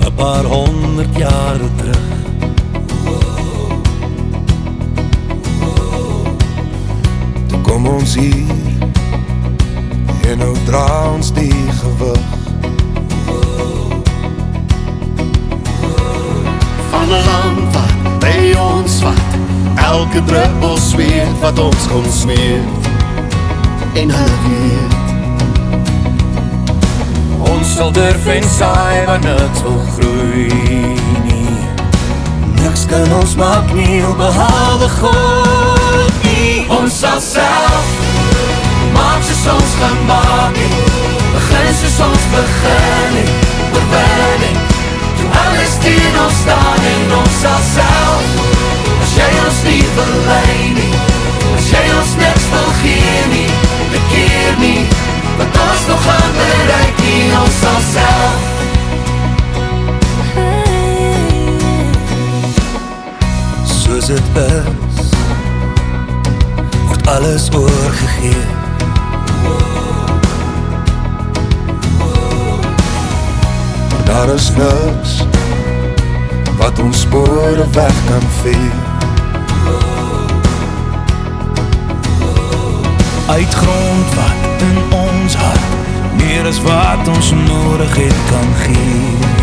Een paar honderd jaren terug. Toen kom ons hier in ook trouwens ons die gewicht. Van een land wat bij ons wat, elke druppel zweert wat ons komt smeert. In haar weer. Durf en saai waar niks wil groei nie. Niks kan ons maak nie behalwe God nie. Ons sal self is Word alles oorgegeef Maar daar is niks Wat ons spore weg kan vee. Uit grond wat in ons hart Meer as wat ons nodig het kan gee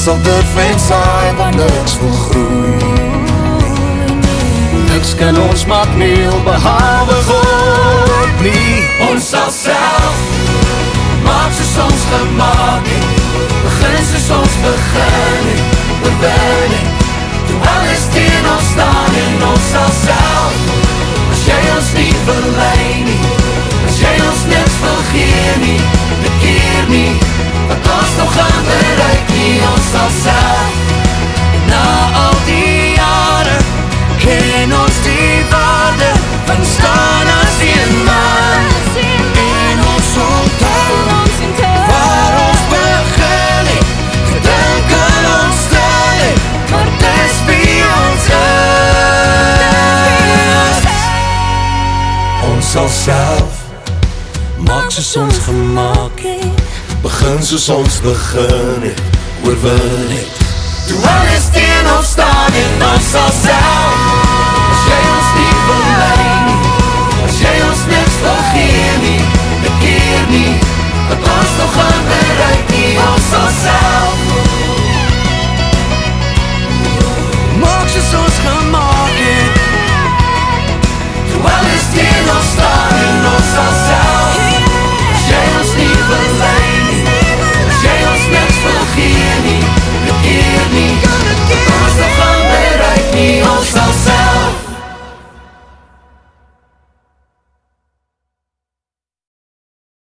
sal durf en saai waar niks wil groei. Niks kan ons maak nie behalwe God nie Ons self sal self. Maak soos ons gemaak het. Begin soos ons begin het. Oorwin het. Toe alles teen ons staan En ons sal self